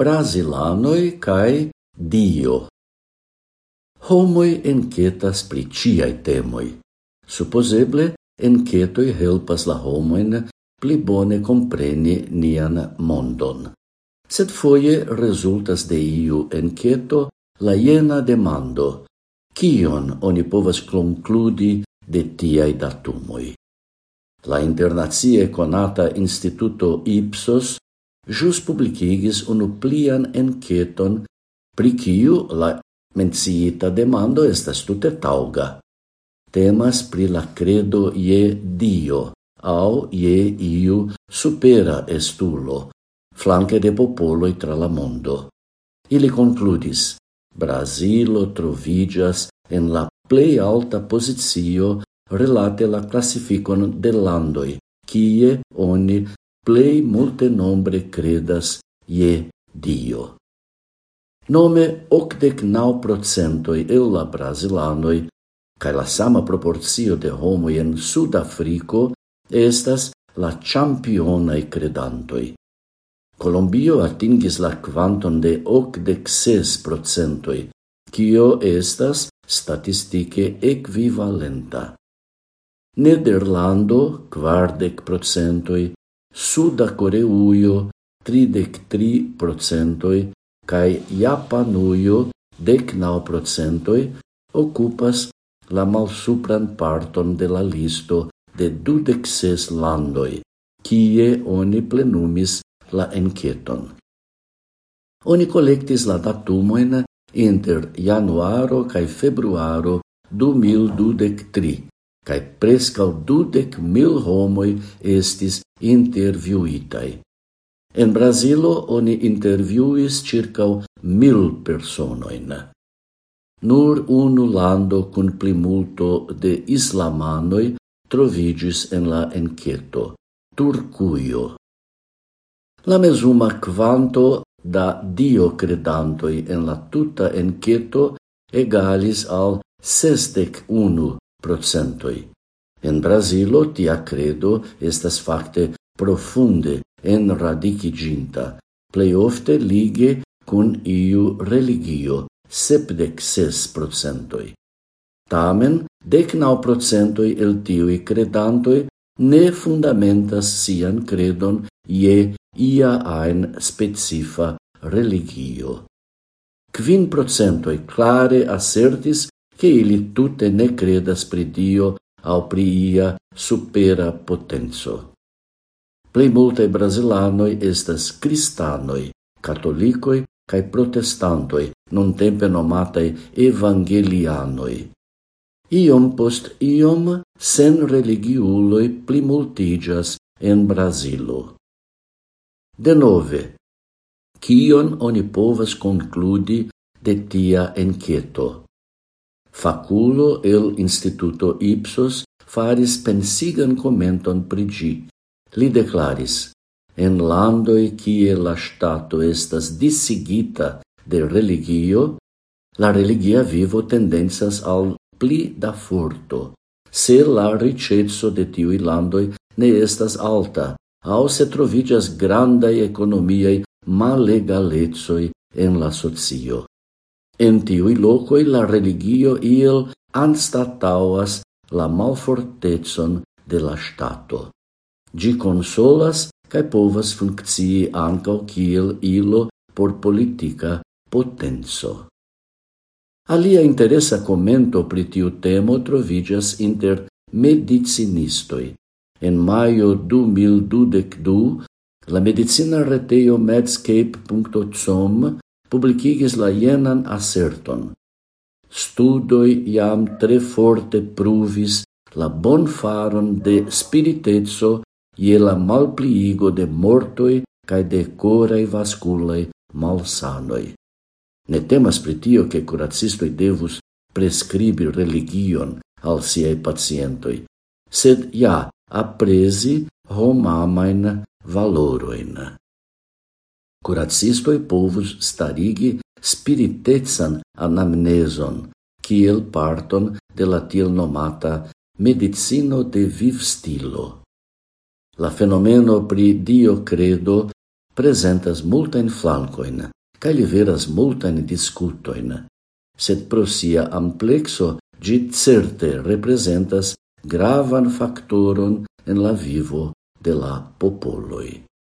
Brasilanoi cae Dio. Homoi enquetas pri ciai temoi. Supposeble, enquetoi helpas la homoin pli bone compreni nian mondon. Sed foie resultas de iu enqueto la iena demando, kion oni povas concludi de tiai datumoi. La internazie conata Instituto Ipsos jus publicigis unu plian enketon, pri kiu la menciita demando estas tute tauga. Temas pri la credo ie Dio au ie iu supera estulo, flanque de popoloi tra la mondo. Ili concludis, Brasilo troviĝas en la plei alta posizio relate la classificon de landoi, kie oni plei multe nombre credas je Dio. Nome octec nau procentoi el la brasilanoi, cae la sama proporcio de homoi en Sudafrico estas la championae credantoi. Colombio atingis la quanton de octec ses procentoi, cio estas statistike equivalenta. Nederlando quardec procentoi, Suda Koreujo 33 procentoj kai Japanuio 19 procentoi occupas la malsupran parton de la listo de 26 landoi, kie oni plenumis la enqueton. Oni collectis la datumoen inter januaro cae februaro 2023, cae prescal dudec mil homoi estis interviuitai. En Brasilo oni interviuis circa mil personoin. Nur unu lando cun plimulto de islamanoi trovigis en la enqueto, Turcuio. La mesuma quanto da dio credantoi en la tuta enqueto egalis al sestec unu procentoi. En Brasilo tia credo estas fakte profunde enradiciginta, plej ofte lige kun iu religio, sepdek ses procentoj. Tamen, decnau procentoi el tiui credantoi ne fundamentas sian credon je ia ein specifa religio. Quin procentoi clare assertis che ili tutte ne credas pri Dio au pri ia supera potenzo. Plei multe brasilanoi estas cristanoi, catolicoi cae protestantoi, non tempe nomatei evangelianoi. Iom post iom sen religiuloi plimultigas en Brasilo. De nove, cion oni povas concludi de tia enqueto? faculo el Instituto Ipsos faris pensigan commenton prigi. Li declaris, en landoi kie la stato estas disigita de religio, la religia vivo tendenzas al pli da furto, se la ricezzo de tiui landoi ne estas alta, au se trovigas grandai economiei malegalezoi en la socio. En tiui locoi la religio il anstatauas la malfortezon de la stato. Gi consolas cae povas funcции ancao kiel ilo por politica potenso. Alia interesa commento pri tiu temo trovigas inter medicinistoi. En maio 2022, la medicina reteio medscape.com publicigis la jenan asserton. Studoi iam tre forte pruvis la bonfaron de spiritezzo ie la malpliigo de mortoi cae de corei vasculei malsanoi. Ne temas pritio che curacistoi devus prescribi religion al siei pacientoi, sed ja apresi homamain valoroin kuracistoj povus starigi spiritetsan anamneson, kiel parton de la tiel nomata medicino de vivstilo. La fenomeno pri dio credo presentas multain flancoin, ca liveras multain discutoin, sed pro sia amplexo gi certe representas gravan factoron en la vivo de la popoloi.